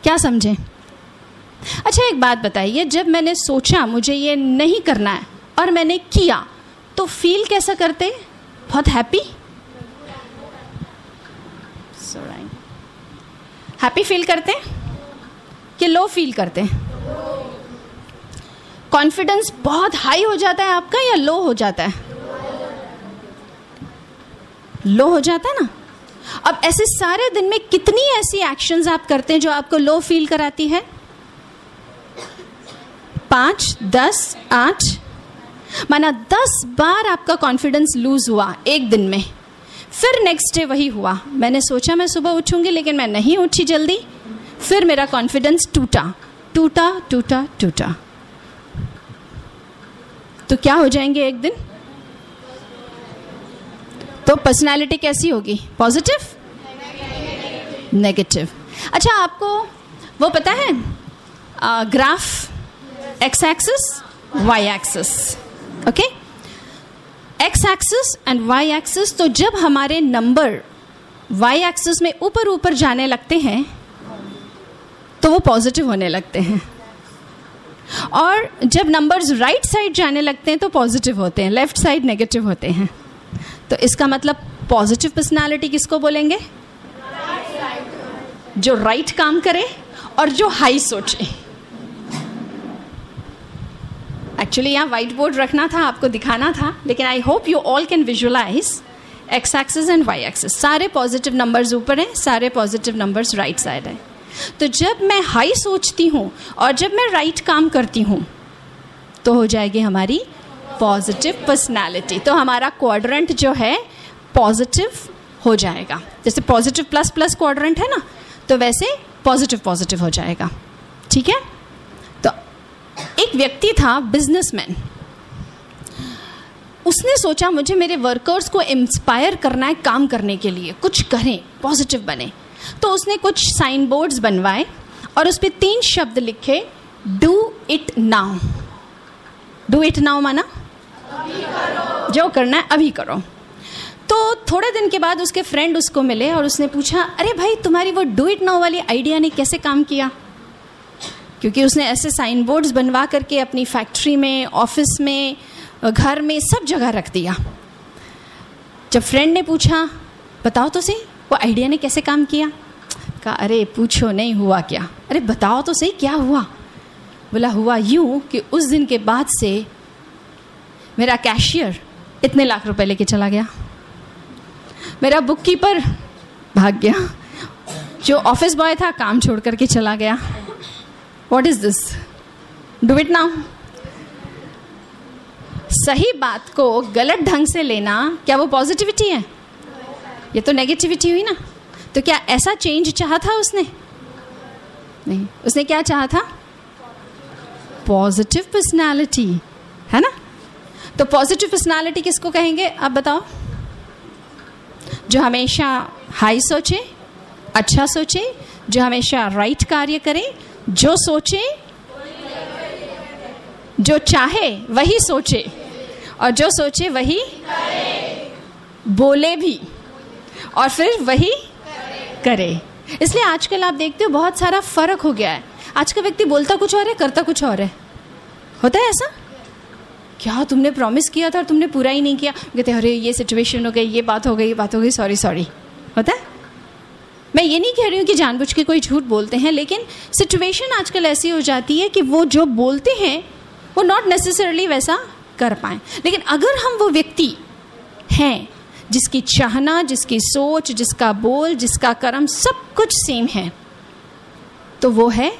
क्या समझे? अच्छा एक बात बताइए। जब मैंने सोचा मुझे ये नहीं करना है और मैंने किया। तो फील कैसा करते? बहुत हैप्पी हैप्पी फील करते? कि लो फील करते? कॉन्फिडेंस बहुत हाई हो जाता है आपका या लो हो जाता है? लो हो जाता है ना? अब ऐसे सारे दिन में कितनी ऐसी एक्शंस आप करते हैं जो आपको लो फील कराती है? पाँच, दस, आठ माना दस बार आपका कॉन्फिडेंस लूज हुआ एक दिन में। फिर नेक्स्ट डे वही हुआ। मैंने सोचा मैं सुबह उठूँगी, लेकिन मैं नहीं उठी जल्दी। फिर मेरा कॉन्फिडेंस टूटा। टूटा टूटा टूटा। तो क्या हो जाएँगे एक दिन? तो पर्सनालिटी कैसी होगी? पॉजिटिव नेगेटिव अच्छा आपको वो पता है graph X axis Y axis okay X axis and Y axis तो जब हमारे नंबर वाई एक्सिस में ऊपर ऊपर जाने लगते हैं तो वो पॉजिटिव होने लगते हैं। और जब नंबर्स राइट साइड जाने लगते हैं तो पॉजिटिव होते हैं लेफ़्ट साइड नेगेटिव होते हैं। तो इसका मतलब पॉजिटिव पर्सनालिटी किसको बोलेंगे? जो राइट right काम करे और जो हाई सोचे। एक्चुअली यहाँ व्हाइट बोर्ड रखना था, आपको दिखाना था, लेकिन I hope you all can visualize X axis and Y axis सारे पॉजिटिव नंबर्स ऊपर हैं, सारे पॉजिटिव नंबर्स राइट साइड हैं। तो जब मैं हाई सोचती हूँ और जब मैं राइट right काम करती हूँ तो हो जाएगी हमारी पॉजिटिव पर्सनैलिटी तो हमारा क्वाड्रेंट जो है पॉजिटिव हो जाएगा। जैसे पॉजिटिव प्लस प्लस क्वाड्रेंट है ना तो वैसे पॉजिटिव पॉजिटिव हो जाएगा। ठीक है? एक व्यक्ति था बिजनेसमैन उसने सोचा, मुझे मेरे वर्कर्स को इंस्पायर करना है काम करने के लिए। कुछ करें पॉजिटिव बने। तो उसने कुछ साइन बोर्ड्स बनवाए और उस पर तीन शब्द लिखे do it now do it now माना? जो करना है, अभी करो। तो थोड़े दिन के बाद उसके फ्रेंड उसको मिले और उसने पूछा, अरे भाई, तुम्हारी वो डू इट नाउ वाली आइडिया ने कैसे काम किया? क्योंकि उसने ऐसे साइन बोर्ड्स बनवा करके अपनी फैक्ट्री में ऑफ़िस में घर में सब जगह रख दिया। जब फ्रेंड ने पूछा, बताओ तो सही, वो आइडिया ने कैसे काम किया? कहा, अरे, पूछो नहीं, हुआ क्या? अरे, बताओ तो सही, क्या हुआ? बोला, हुआ यूँ कि उस दिन के बाद से मेरा कैशियर इतने लाख रुपए लेके चला गया। मेरा बुक कीपर भाग गया। जो ऑफ़िस बॉय था, काम छोड़ करके चला गया। What is this do it now सही बात को गलत ढंग से लेना, क्या वो पॉजिटिविटी है? ये तो नेगेटिविटी हुई ना। तो क्या ऐसा चेंज चाहा था उसने? नहीं। उसने क्या चाहा था? पॉजिटिव पर्सनालिटी है ना? तो पॉजिटिव पर्सनालिटी किसको कहेंगे? आप बताओ। जो हमेशा हाई सोचे अच्छा सोचे, जो हमेशा राइट कार्य करे जो सोचे, जो चाहे, वही सोचे। और जो सोचे, वही बोले भी। और फिर वही करे। इसलिए आजकल आप देखते हो बहुत सारा फ़र्क हो गया है। आज का व्यक्ति बोलता कुछ और है, करता कुछ और है। होता है ऐसा? क्या तुमने प्रॉमिस किया था और तुमने पूरा ही नहीं किया? कहते अरे, ये सिचुएशन हो गई, ये बात हो गई, ये बात हो गई सॉरी सॉरी होता है? मैं ये नहीं कह रही हूँ कि जानबूझ के कोई झूठ बोलते हैं, लेकिन सिचुएशन आजकल ऐसी हो जाती है कि वो जो बोलते हैं, वो नॉट नेसेसरली वैसा कर पाए। लेकिन अगर हम वो व्यक्ति हैं, जिसकी चाहना, जिसकी सोच, जिसका बोल, जिसका कर्म सब कुछ सेम है तो वो है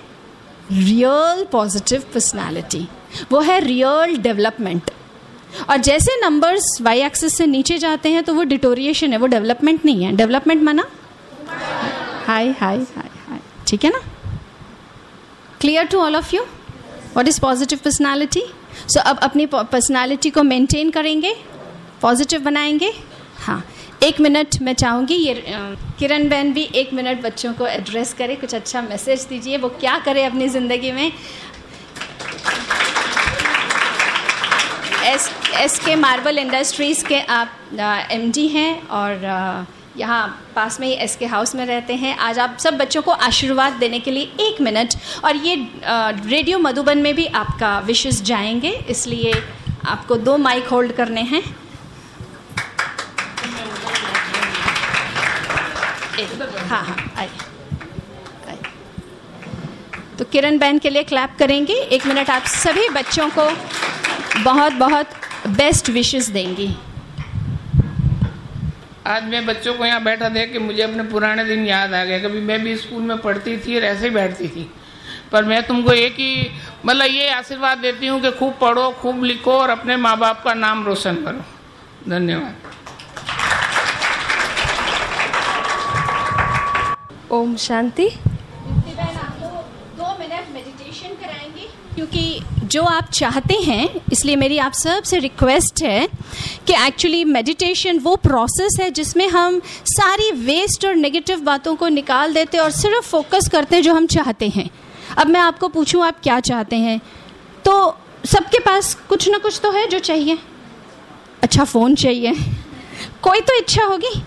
रियल पॉजिटिव पर्सनालिटी वो है रियल डेवलपमेंट और जैसे नंबर्स वाई एक्सिस से नीचे जाते हैं तो वो डिटोरिएशन है, वो डेवलपमेंट नहीं है। डेवलपमेंट माना हाय हाय हाय हाय ठीक है ना? Clear to all of you what is positive personality so अब अपनी पर्सनालिटी को मेंटेन करेंगे? पॉजिटिव बनाएँगे? हाँ. एक मिनट मैं चाहूँगी ये किरण बहन भी एक मिनट बच्चों को एड्रेस करे, कुछ अच्छा मैसेज दीजिए, वो क्या करे अपनी ज़िंदगी में? एस एस के मार्बल इंडस्ट्रीज़ के आप एम डी हैं और यहाँ पास में ही एस के हाउस में रहते हैं। आज आप सब बच्चों को आशीर्वाद देने के लिए एक मिनट और ये रेडियो मधुबन में भी आपका विशेष जाएँगे, इसलिए आपको दो माइक होल्ड करने हैं। हाँ हाँ तो किरण बहन के लिए क्लैप करेंगे। एक मिनट आप सभी बच्चों को बहुत बहुत बेस्ट विशेस देंगी। आज मैं बच्चों को यहाँ बैठा देख के मुझे अपने पुराने दिन याद आ गए। कभी मैं भी स्कूल में पढ़ती थी और ऐसे ही बैठती थी। पर मैं तुमको एक ही मतलब ये आशीर्वाद देती हूँ कि खूब पढ़ो खूब लिखो और अपने माँ बाप का नाम रोशन करो। धन्यवाद। ओम शांति। दो मिनट मेडिटेशन कराएँगी। क्योंकि जो आप चाहते हैं, इसलिए मेरी आप सबसे रिक्वेस्ट है कि एक्चुअली मेडिटेशन वो प्रोसेस है जिसमें हम सारी वेस्ट और नेगेटिव बातों को निकाल देते और सिर्फ़ फोकस करते हैं जो हम चाहते हैं। अब मैं आपको पूछूँ, आप क्या चाहते हैं? तो सबके पास कुछ ना कुछ तो है जो चाहिए। अच्छा फ़ोन चाहिए। कोई तो इच्छा होगी?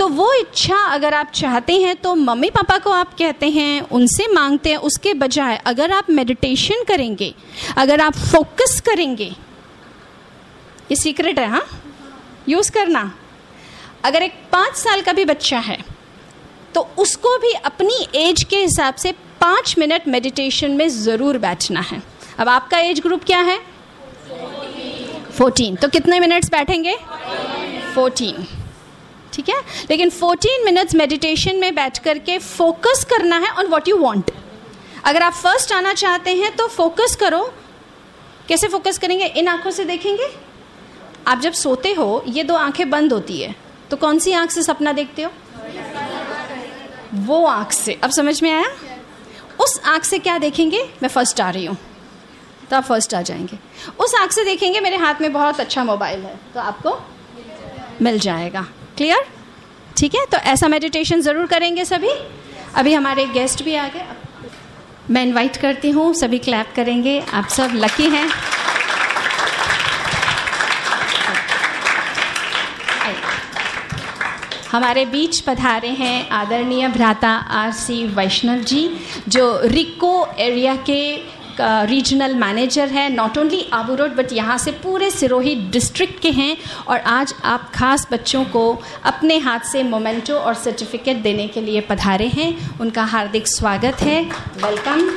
तो वो इच्छा अगर आप चाहते हैं तो मम्मी पापा को आप कहते हैं, उनसे मांगते हैं, उसके बजाय अगर आप मेडिटेशन करेंगे, अगर आप फोकस करेंगे, ये सीक्रेट है हाँ? यूज़ करना। अगर एक पाँच साल का भी बच्चा है तो उसको भी अपनी एज के हिसाब से पाँच मिनट मेडिटेशन में ज़रूर बैठना है। अब आपका एज ग्रुप क्या है? फोर्टीन तो कितने मिनट्स बैठेंगे? फोर्टीन ठीक है? लेकिन 14 मिनट्स मेडिटेशन में बैठ करके फोकस करना है ऑन व्हाट यू वांट अगर आप फ़र्स्ट आना चाहते हैं तो फोकस करो। कैसे फोकस करेंगे? इन आँखों से देखेंगे? आप जब सोते हो, ये दो आँखें बंद होती है। तो कौन सी आँख से सपना देखते हो? वो आँख से। अब समझ में आया? उस आँख से क्या देखेंगे? मैं फ़र्स्ट आ रही हूँ। तो आप फ़र्स्ट आ जाएँगे। उस आँख से देखेंगे, मेरे हाथ में बहुत अच्छा मोबाइल है। तो आपको मिल जाएगा। क्लियर ठीक है तो ऐसा मेडिटेशन ज़रूर करेंगे सभी। अभी हमारे गेस्ट भी आ गए। मैं इनवाइट करती हूँ, सभी क्लैप करेंगे। आप सब लकी हैं। हमारे बीच पधारे हैं आदरणीय भ्राता आर सी वैष्णव जी, जो रिको एरिया के रीजनल मैनेजर है not only Abu Road but यहाँ से पूरे सिरोही डिस्ट्रिक्ट के हैं और आज आप खास बच्चों को अपने हाथ से मोमेंटो और सर्टिफिकेट देने के लिए पधारे हैं। उनका हार्दिक स्वागत है। वेलकम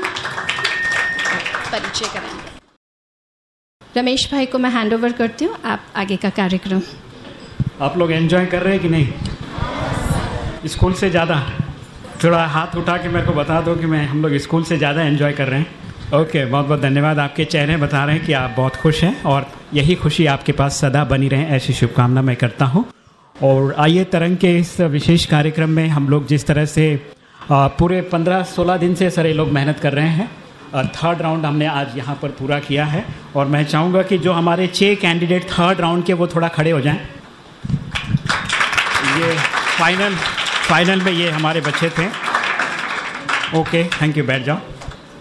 परिचय करेंगे रमेश भाई को मैं हैंड ओवर करती हूँ। आप आगे का कार्यक्रम। आप लोग एंजॉय कर रहे हैं कि नहीं? स्कूल से ज़्यादा। थोड़ा हाथ उठा के मेरे को बता दो कि मैं, हम लोग स्कूल से ज़्यादा एंजॉय कर रहे हैं। ओके okay, बहुत बहुत धन्यवाद आपके चेहरे बता रहे हैं कि आप बहुत खुश हैं और यही खुशी आपके पास सदा बनी रहे ऐसी शुभकामना मैं करता हूँ। और आइए तरंग के इस विशेष कार्यक्रम में हम लोग जिस तरह से पूरे पंद्रह सोलह दिन से सर ये लोग मेहनत कर रहे हैं थर्ड राउंड हमने आज यहाँ पर पूरा किया है और मैं चाहूँगा कि जो हमारे छः कैंडिडेट थर्ड राउंड के वो थोड़ा खड़े हो जाएँ। ये फाइनल फाइनल में ये हमारे बच्चे थे। ओके थैंक यू बैठ जाओ।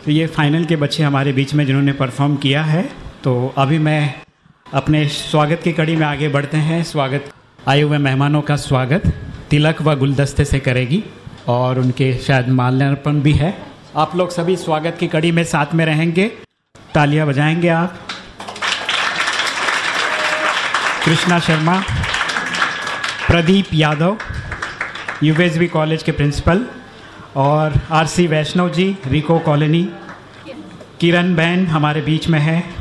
तो ये फाइनल के बच्चे हमारे बीच में जिन्होंने परफॉर्म किया है तो अभी मैं अपने स्वागत की कड़ी में आगे बढ़ते हैं। स्वागत आए हुए मेहमानों का स्वागत तिलक व गुलदस्ते से करेगी और उनके शायद माल्यार्पण भी है। आप लोग सभी स्वागत की कड़ी में साथ में रहेंगे। तालियाँ बजाएँगे आप। कृष्णा शर्मा, प्रदीप यादव यूएसबी कॉलेज के प्रिंसिपल और R C Vaishnav ji, RIICO colony. Kiran बहन हमारे बीच में है।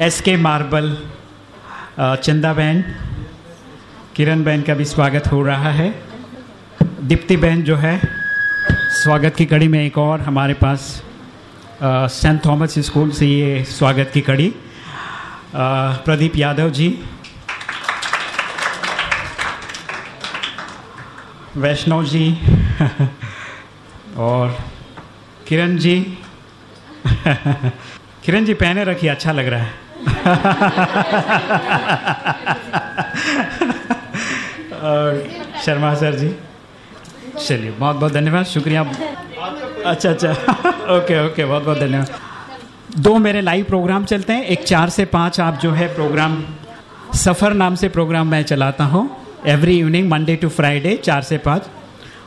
एस के मार्बल चंदा बहन। किरण बहन का भी स्वागत हो रहा है। दीप्ति बहन जो है, स्वागत की कड़ी में एक और हमारे पास सेंट थॉमस स्कूल से ये स्वागत की कड़ी। प्रदीप यादव जी। वैष्णव जी। *laughs* और किरण जी *laughs* किरण जी पहने रखिए अच्छा लग रहा है। *laughs* और शर्मा सर जी, चलिए, बहुत बहुत धन्यवाद, शुक्रिया। अच्छा अच्छा ओके ओके, बहुत बहुत धन्यवाद। दो मेरे लाइव प्रोग्राम चलते हैं, एक चार से पाँच आप जो है प्रोग्राम सफ़र नाम से प्रोग्राम मैं चलाता हूँ every evening Monday to Friday चार से पाँच।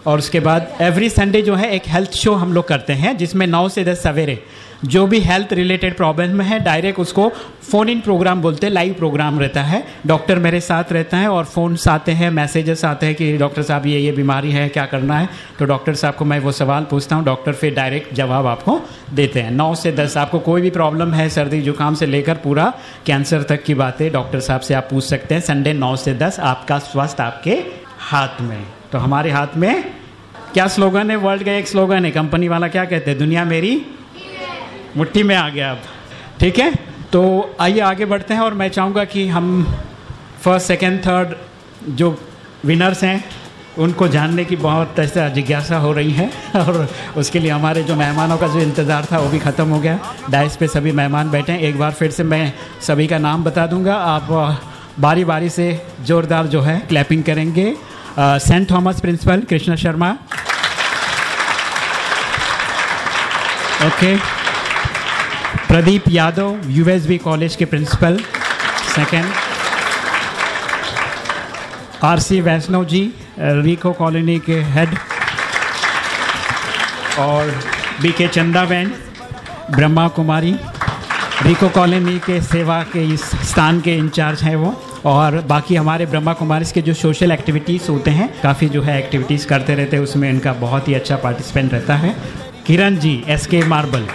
और उसके बाद एवरी संडे जो है एक हेल्थ शो हम लोग करते हैं, जिसमें नौ से दस सवेरे, जो भी हेल्थ रिलेटेड प्रॉब्लम है डायरेक्ट उसको फ़ोन इन प्रोग्राम बोलते हैं लाइव प्रोग्राम रहता है। डॉक्टर मेरे साथ रहता है और फ़ोन्स आते हैं मैसेजेस आते हैं कि डॉक्टर साहब, ये ये बीमारी है, क्या करना है? तो डॉक्टर साहब को मैं वो सवाल पूछता हूँ डॉक्टर फिर डायरेक्ट जवाब आपको देते हैं। नौ से दस, आपको कोई भी प्रॉब्लम है, सर्दी, जुकाम से लेकर पूरा कैंसर तक की बातें डॉक्टर साहब से आप पूछ सकते हैं। संडे नौ से दस, आपका स्वास्थ्य आपके हाथ में। तो हमारे हाथ में क्या स्लोगन है? वर्ल्ड का एक स्लोगन है। कंपनी वाला क्या कहते हैं? दुनिया मेरी मुट्ठी में आ गया अब। ठीक है? तो आइए आगे बढ़ते हैं और मैं चाहूँगा कि हम फ़र्स्ट सेकेंड थर्ड जो विनर्स हैं, उनको जानने की बहुत ऐसा जिज्ञासा हो रही है *laughs* और उसके लिए हमारे जो मेहमानों का जो इंतज़ार था, वो भी ख़त्म हो गया। डाइस पे सभी मेहमान बैठे हैं। एक बार फिर से मैं सभी का नाम बता दूँगा। आप बारी बारी से ज़ोरदार जो है क्लैपिंग करेंगे। Saint Thomas principal Krishna Sharma okay Pradeep Yadav USB college के principal second R C Vaishnav ji RIICO colony के हेड और बी के चंदा बैंड ब्रह्मा कुमारी रिको कॉलोनी के सेवा के इस स्थान के इंचार्ज हैं वो. और बाकी हमारे ब्रह्मा कुमारी के जो सोशल एक्टिविटीज़ होते हैं, काफ़ी जो है एक्टिविटीज़ करते रहते हैं, उसमें इनका बहुत ही अच्छा पार्टिसिपेंट रहता है। किरण जी एस के मार्बल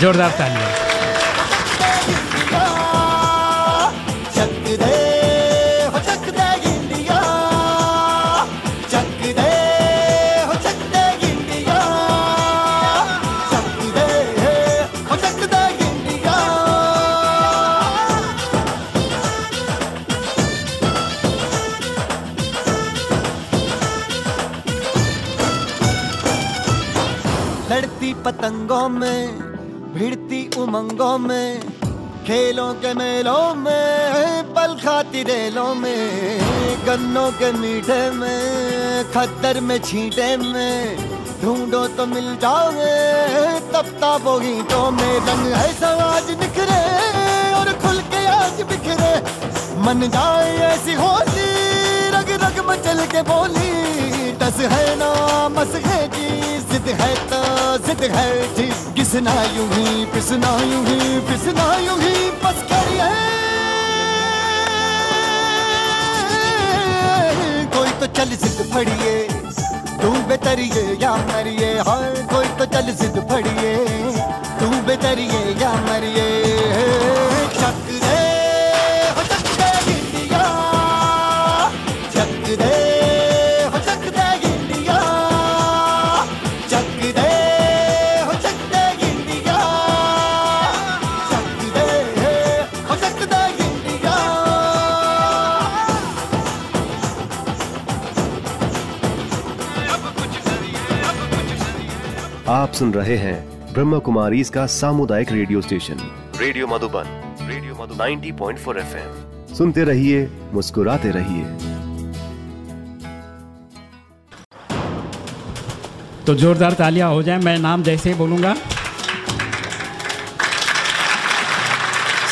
जोरदार तालियाँ। खेलों के मेलों में, पल खाती रेलों में, गन्नों के मीठे में, खद्दर में छींटे में, ढूंढो तो मिल जाओगे, तपता ताबो गीतों में, रंग है समाज निखरे और खुल के आज बिखरे। मन जाए ऐसी होली रग रग मचल के बोली, टस है ना, मस है तो जिद है जी किसना यूँ ही, पिसना यूँ ही, पिसना यूँ ही, बस करिए कोई तो चल जिद फड़िए, तू बेतरिए या मरिए, हाय, कोई तो चल जिद फड़िए, तू बेतरिए या मरिए। सुन रहे हैं ब्रह्म कुमारी इसका सामुदायिक radio station. Radio Madhuban radio Madhu 90.4 point सुनते रहिए मुस्कुराते रहिए। तो जोरदार तालियाँ हो जाए मैं नाम जैसे ही बोलूँगा।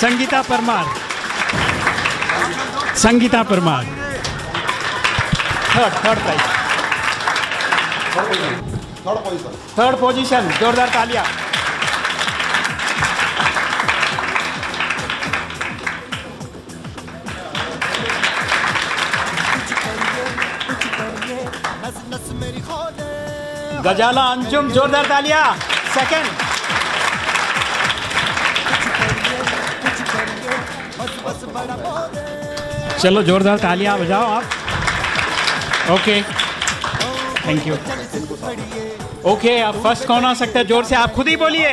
Sangeeta Parmar. Sangeeta Parmar. Third third prize third position third position जोरदार तालियाँ गजाला अंजुम जोरदार तालियाँ सेकंड चलो जोरदार तालियाँ बजाओ आप। ओके थैंक यू ओके अब फ़र्स्ट कौन आ सकता है? ज़ोर से आप खुद ही बोलिए।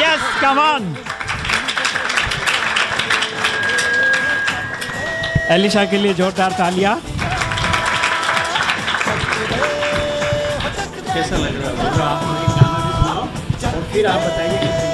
यस कमान एलिशा के लिए जोरदार तालियाँ। कैसा लग रहा है? आप फिर आप बताइए।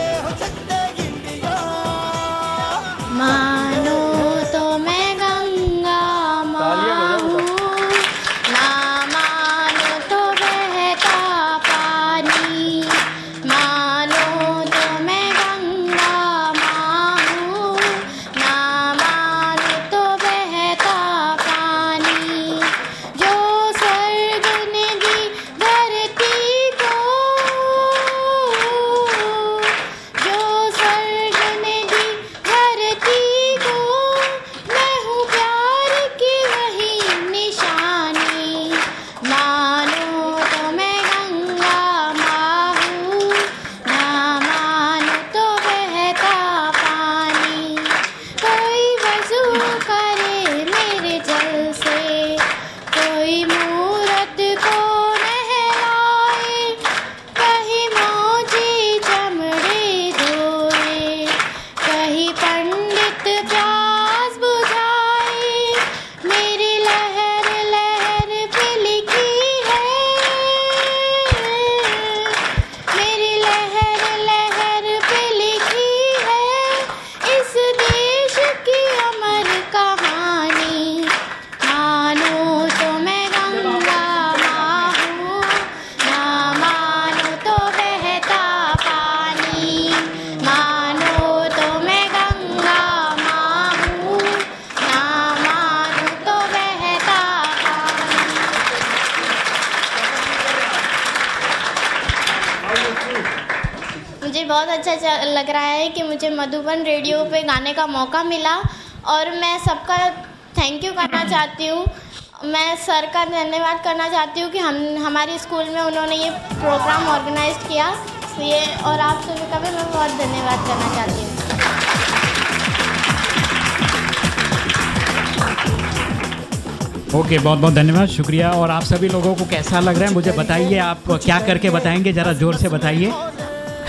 बहुत अच्छा लग रहा है कि मुझे मधुबन रेडियो पे गाने का मौका मिला और मैं सबका थैंक यू करना *clears throat* चाहती हूँ। मैं सर का धन्यवाद करना चाहती हूँ कि हम हमारे स्कूल में उन्होंने ये प्रोग्राम ऑर्गेनाइज किया। ये और आप सभी का भी मैं बहुत धन्यवाद करना चाहती हूँ। ओके okay, बहुत बहुत धन्यवाद शुक्रिया। और आप सभी लोगों को कैसा लग रहा है मुझे बताइए। आप क्या करके बताएँगे? ज़रा ज़ोर से बताइए।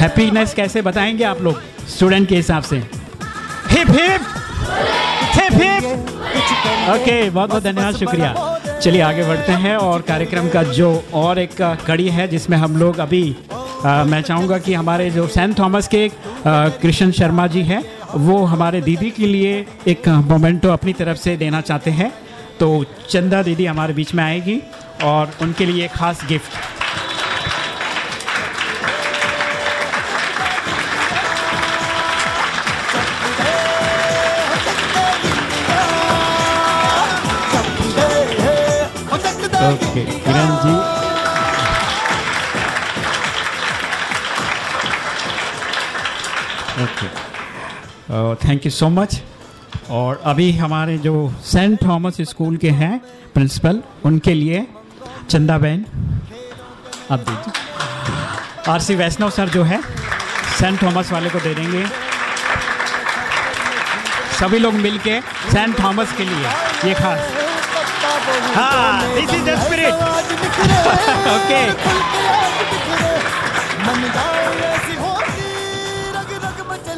हैप्पीनेस कैसे बताएँगे आप लोग स्टूडेंट के हिसाब से? Hip hip! Hip hip! Okay बहुत बहुत धन्यवाद शुक्रिया। चलिए आगे बढ़ते हैं और कार्यक्रम का जो और एक कड़ी है जिसमें हम लोग अभी आ, मैं चाहूँगा कि हमारे जो सेंट थॉमस के कृष्ण शर्मा जी हैं वो हमारे दीदी के लिए एक मोमेंटो अपनी तरफ़ से देना चाहते हैं। तो चंदा दीदी हमारे बीच में आएगी और उनके लिए खास gift. Okay Kiran ji okay thank you so much और अभी हमारे जो सेंट थॉमस स्कूल के हैं प्रिंसिपल उनके लिए चंदा बहन, आप दीजिए आर सी वैष्णव सर जो है सेंट थॉमस वाले को दे देंगे। सभी लोग मिलके सेंट थॉमस के लिए, ये खास। हाँ this is the spirit okay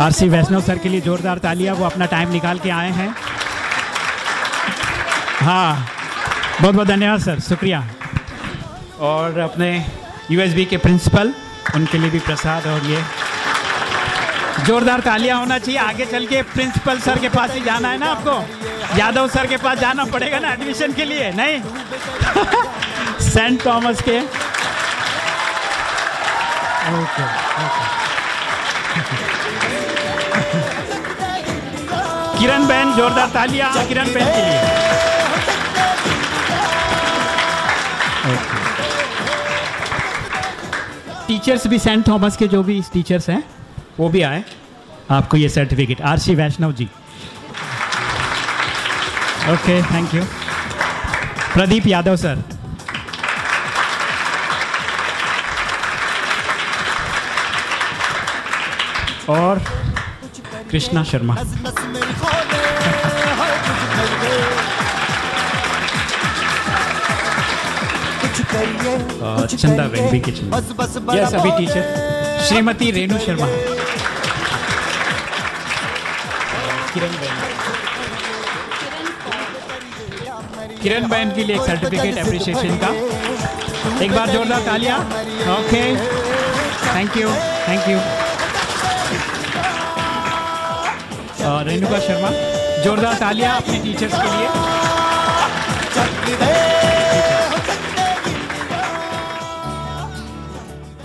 R C Vaishnav sir के लिए जोरदार तालियाँ वो अपना टाइम निकाल के आए हैं। हाँ बहुत बहुत धन्यवाद सर शुक्रिया। और अपने यूएसबी के प्रिंसिपल उनके लिए भी प्रसाद और ये। जोरदार तालियाँ होना चाहिए आगे चल के प्रिंसिपल सर के पास ही जाना है ना आपको? यादव सर के पास जाना पड़ेगा ना एडमिशन के लिए नहीं? *laughs* सेंट थॉमस के। ओके किरण बहन जोरदार तालियाँ किरण बहन के लिए। टीचर्स भी सेंट थॉमस के जो भी टीचर्स हैं वो भी आए। आपको ये certificate RC Vaishnav ji. Okay thank you Pradeep Yadav sir और कृष्णा शर्मा चंदा बहन किचन यस अभी टीचर श्रीमती रेणु शर्मा किरण बहन किरण बहन के लिए एक सर्टिफिकेट अप्रिसिएशन का। एक बार जोरदार तालियाँ। Okay thank you thank you Renuka Sharma जोरदार तालियाँ अपने टीचर्स के लिए।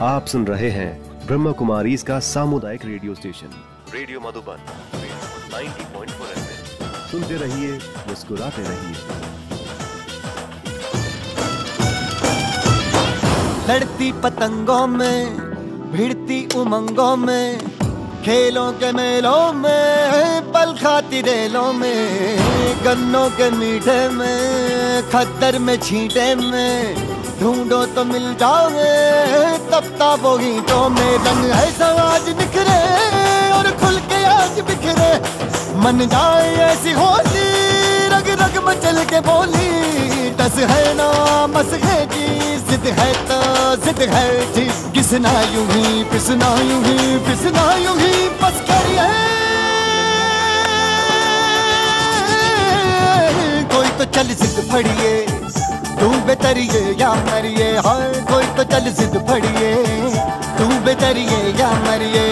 आप सुन रहे हैं ब्रह्म कुमारी इसका सामुदायिक radio station. Radio Madhuban 90.4 FM. सुनते रहिए मुस्कुराते रहिए। लड़ती पतंगों में, भिड़ती उमंगों में, खेलों के मेलों में, पल खाती रेलों में, गन्नों के मीठे में खतर में छींटे में, ढूंढो तो मिल जाओगे तब ताबो ईंटों में, रंग है समाज निखरे और खुल के आज बिखरे, मन जाए ऐसी होली रग रग मचल के बोली, टस है ना, मस है जी, जिद है तो जिद है जी। किसना यूँ ही, पिसना यूँ ही, पिसना यूँ ही, बस करिए कोई तो चल जिद फड़िए, तू बेतरिए या मरिए हाँ कोई तो चल जिद फड़िए, तू बेतरिए या मरिए।